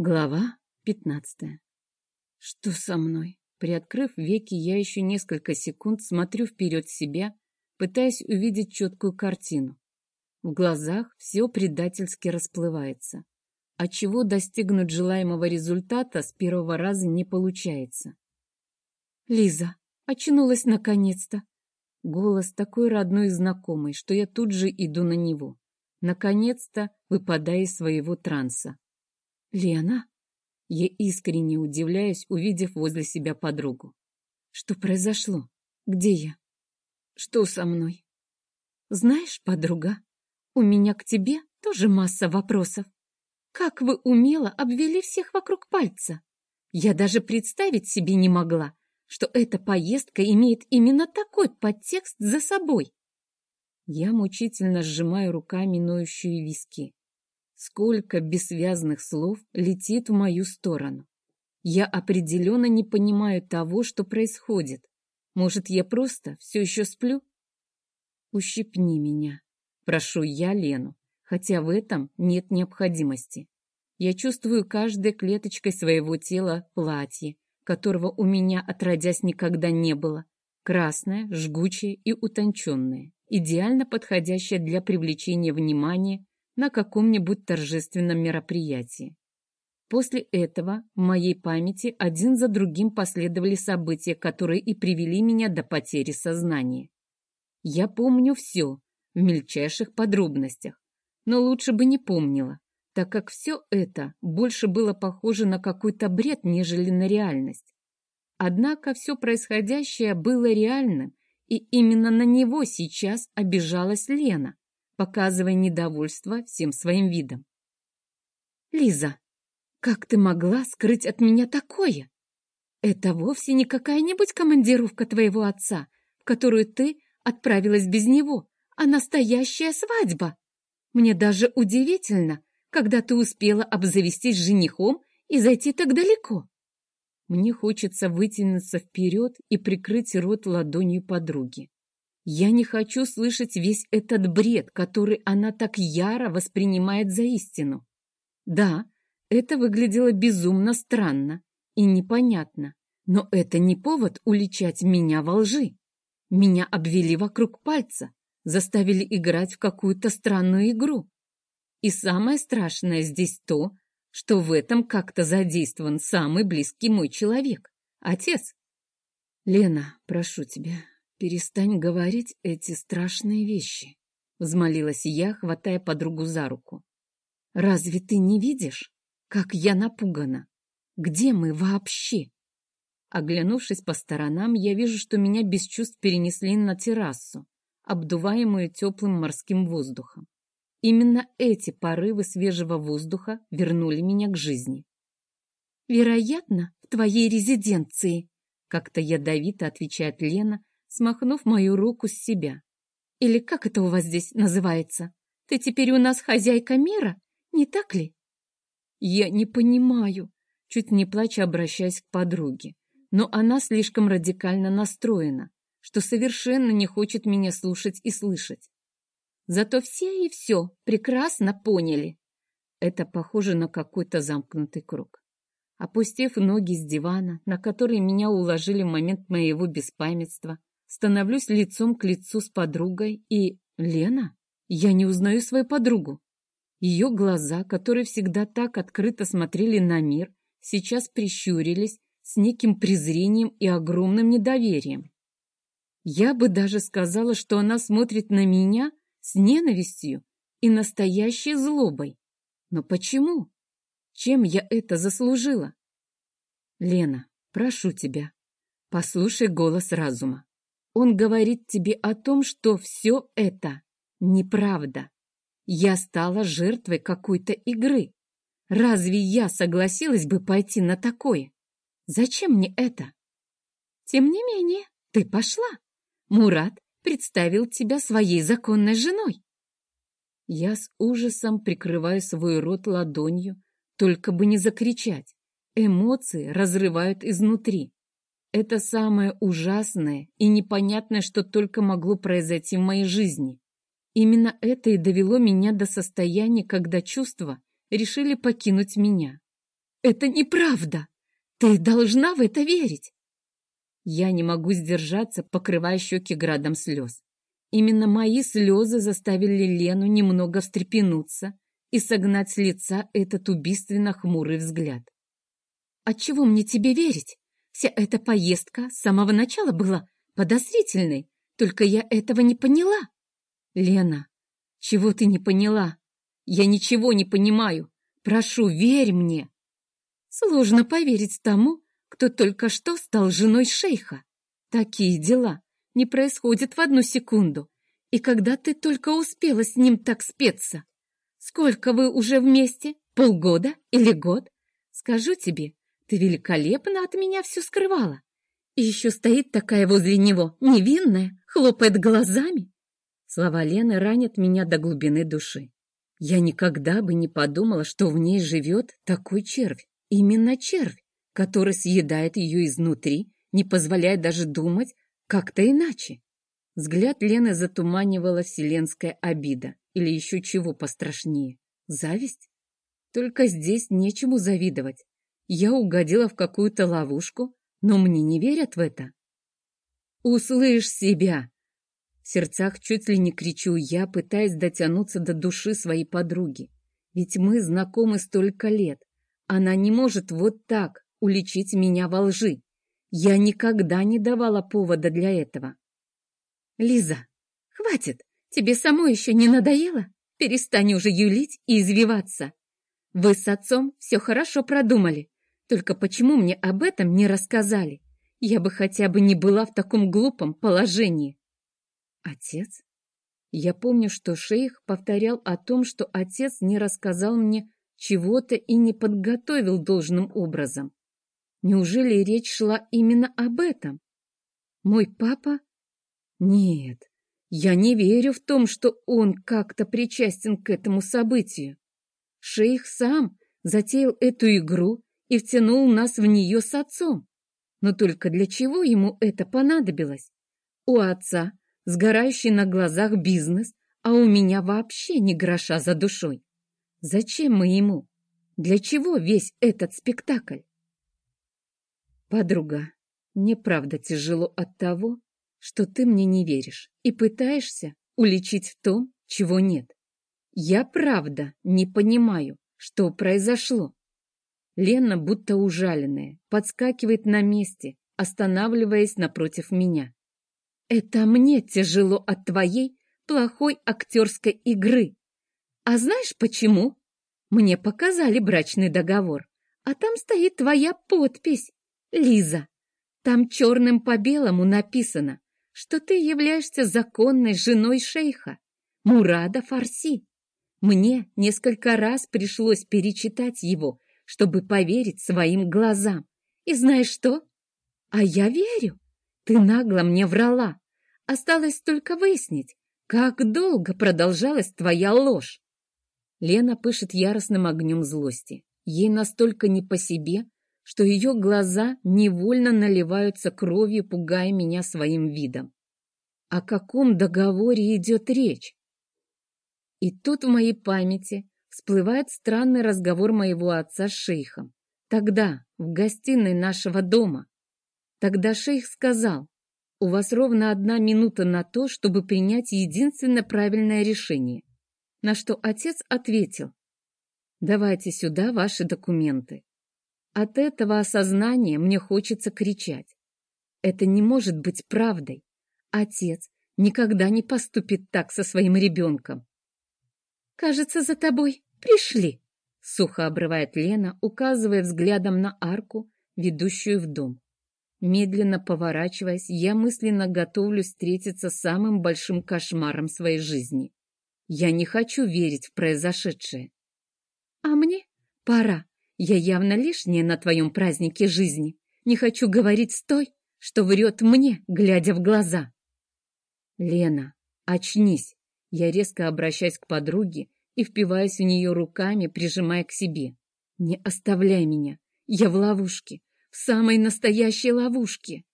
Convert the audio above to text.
Глава пятнадцатая. Что со мной? Приоткрыв веки, я еще несколько секунд смотрю вперед себя, пытаясь увидеть четкую картину. В глазах все предательски расплывается. А чего достигнуть желаемого результата с первого раза не получается. Лиза, очнулась наконец-то. Голос такой родной и знакомый, что я тут же иду на него. Наконец-то выпадая из своего транса. «Лена?» Я искренне удивляюсь, увидев возле себя подругу. «Что произошло? Где я? Что со мной?» «Знаешь, подруга, у меня к тебе тоже масса вопросов. Как вы умело обвели всех вокруг пальца? Я даже представить себе не могла, что эта поездка имеет именно такой подтекст за собой. Я мучительно сжимаю руками ноющие виски. Сколько бессвязных слов летит в мою сторону. Я определенно не понимаю того, что происходит. Может, я просто все еще сплю? Ущипни меня. Прошу я Лену, хотя в этом нет необходимости. Я чувствую каждой клеточкой своего тела платье, которого у меня отродясь никогда не было. Красное, жгучее и утонченное, идеально подходящее для привлечения внимания на каком-нибудь торжественном мероприятии. После этого в моей памяти один за другим последовали события, которые и привели меня до потери сознания. Я помню все в мельчайших подробностях, но лучше бы не помнила, так как все это больше было похоже на какой-то бред, нежели на реальность. Однако все происходящее было реальным, и именно на него сейчас обижалась Лена показывая недовольство всем своим видом. «Лиза, как ты могла скрыть от меня такое? Это вовсе не какая-нибудь командировка твоего отца, в которую ты отправилась без него, а настоящая свадьба. Мне даже удивительно, когда ты успела обзавестись женихом и зайти так далеко. Мне хочется вытянуться вперед и прикрыть рот ладонью подруги. Я не хочу слышать весь этот бред, который она так яро воспринимает за истину. Да, это выглядело безумно странно и непонятно, но это не повод уличать меня во лжи. Меня обвели вокруг пальца, заставили играть в какую-то странную игру. И самое страшное здесь то, что в этом как-то задействован самый близкий мой человек — отец. Лена, прошу тебя, «Перестань говорить эти страшные вещи», — взмолилась я, хватая подругу за руку. «Разве ты не видишь, как я напугана? Где мы вообще?» Оглянувшись по сторонам, я вижу, что меня без чувств перенесли на террасу, обдуваемую теплым морским воздухом. Именно эти порывы свежего воздуха вернули меня к жизни. «Вероятно, в твоей резиденции», — как-то ядовито отвечает Лена, смахнув мою руку с себя. «Или как это у вас здесь называется? Ты теперь у нас хозяйка мира, не так ли?» «Я не понимаю», чуть не плача обращаясь к подруге. Но она слишком радикально настроена, что совершенно не хочет меня слушать и слышать. Зато все и все прекрасно поняли. Это похоже на какой-то замкнутый круг. Опустив ноги с дивана, на который меня уложили в момент моего беспамятства, Становлюсь лицом к лицу с подругой и... Лена? Я не узнаю свою подругу. Ее глаза, которые всегда так открыто смотрели на мир, сейчас прищурились с неким презрением и огромным недоверием. Я бы даже сказала, что она смотрит на меня с ненавистью и настоящей злобой. Но почему? Чем я это заслужила? Лена, прошу тебя, послушай голос разума. Он говорит тебе о том, что все это неправда. Я стала жертвой какой-то игры. Разве я согласилась бы пойти на такое? Зачем мне это? Тем не менее, ты пошла. Мурат представил тебя своей законной женой. Я с ужасом прикрываю свой рот ладонью, только бы не закричать. Эмоции разрывают изнутри. Это самое ужасное и непонятное, что только могло произойти в моей жизни. Именно это и довело меня до состояния, когда чувства решили покинуть меня. Это неправда! Ты должна в это верить!» Я не могу сдержаться, покрывая щеки градом слез. Именно мои слезы заставили Лену немного встрепенуться и согнать с лица этот убийственно хмурый взгляд. «Отчего мне тебе верить? Вся эта поездка с самого начала была подозрительной, только я этого не поняла». «Лена, чего ты не поняла? Я ничего не понимаю. Прошу, верь мне». Сложно поверить тому, кто только что стал женой шейха. Такие дела не происходят в одну секунду. И когда ты только успела с ним так спеться? Сколько вы уже вместе? Полгода или год? Скажу тебе, ты великолепно от меня все скрывала. И еще стоит такая возле него, невинная, хлопает глазами. Слова Лены ранят меня до глубины души. Я никогда бы не подумала, что в ней живет такой червь. Именно червь который съедает ее изнутри, не позволяя даже думать как-то иначе. Взгляд Лены затуманивала вселенская обида или еще чего пострашнее. Зависть? Только здесь нечему завидовать. Я угодила в какую-то ловушку, но мне не верят в это. «Услышь себя!» В сердцах чуть ли не кричу я, пытаясь дотянуться до души своей подруги. Ведь мы знакомы столько лет. Она не может вот так, уличить меня во лжи. Я никогда не давала повода для этого. Лиза, хватит, тебе самой еще не надоело? Перестань уже юлить и извиваться. Вы с отцом все хорошо продумали. Только почему мне об этом не рассказали? Я бы хотя бы не была в таком глупом положении. Отец? Я помню, что шейх повторял о том, что отец не рассказал мне чего-то и не подготовил должным образом. Неужели речь шла именно об этом? Мой папа? Нет, я не верю в том, что он как-то причастен к этому событию. Шейх сам затеял эту игру и втянул нас в нее с отцом. Но только для чего ему это понадобилось? У отца сгорающий на глазах бизнес, а у меня вообще ни гроша за душой. Зачем мы ему? Для чего весь этот спектакль? Подруга, мне правда тяжело от того, что ты мне не веришь и пытаешься уличить в том, чего нет. Я правда не понимаю, что произошло. Лена, будто ужаленная, подскакивает на месте, останавливаясь напротив меня. Это мне тяжело от твоей плохой актерской игры. А знаешь почему? Мне показали брачный договор, а там стоит твоя подпись. Лиза, там черным по белому написано, что ты являешься законной женой шейха, Мурада Фарси. Мне несколько раз пришлось перечитать его, чтобы поверить своим глазам. И знаешь что? А я верю. Ты нагло мне врала. Осталось только выяснить, как долго продолжалась твоя ложь. Лена пышет яростным огнем злости. Ей настолько не по себе, что ее глаза невольно наливаются кровью, пугая меня своим видом. О каком договоре идет речь? И тут в моей памяти всплывает странный разговор моего отца с шейхом. Тогда, в гостиной нашего дома. Тогда шейх сказал, у вас ровно одна минута на то, чтобы принять единственно правильное решение. На что отец ответил, давайте сюда ваши документы. От этого осознания мне хочется кричать. Это не может быть правдой. Отец никогда не поступит так со своим ребенком. «Кажется, за тобой пришли», — сухо обрывает Лена, указывая взглядом на арку, ведущую в дом. Медленно поворачиваясь, я мысленно готовлюсь встретиться с самым большим кошмаром своей жизни. Я не хочу верить в произошедшее. А мне пора. Я явно лишняя на твоем празднике жизни. Не хочу говорить с той, что врет мне, глядя в глаза. Лена, очнись. Я резко обращаюсь к подруге и впиваюсь в нее руками, прижимая к себе. Не оставляй меня. Я в ловушке, в самой настоящей ловушке.